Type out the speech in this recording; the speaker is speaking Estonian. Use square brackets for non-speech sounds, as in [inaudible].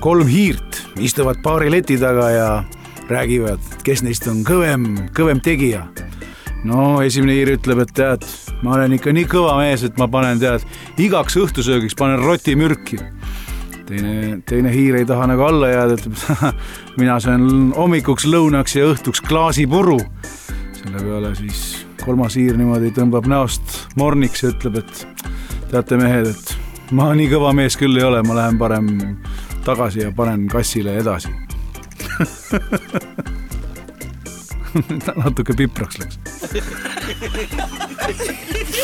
kolm hiirt istuvad paari leti taga ja räägivad, kes neist on kõvem, kõvem tegija. no esimene hiir ütleb, et tead, ma olen ikka nii kõva mees, et ma panen, tead, igaks õhtusöögiks panen rotimürki. teine, teine hiir ei taha nagu alla jääda, ütleb [laughs] mina söön hommikuks, lõunaks ja õhtuks klaasi puru. selle peale siis kolmas hiir niimoodi tõmbab näost morniks ja ütleb, et teate, mehed, et ma nii kõva mees küll ei ole, ma lähen parem tagasi ja panen kassile edasi. [laughs] Natuke pipraks läks [laughs]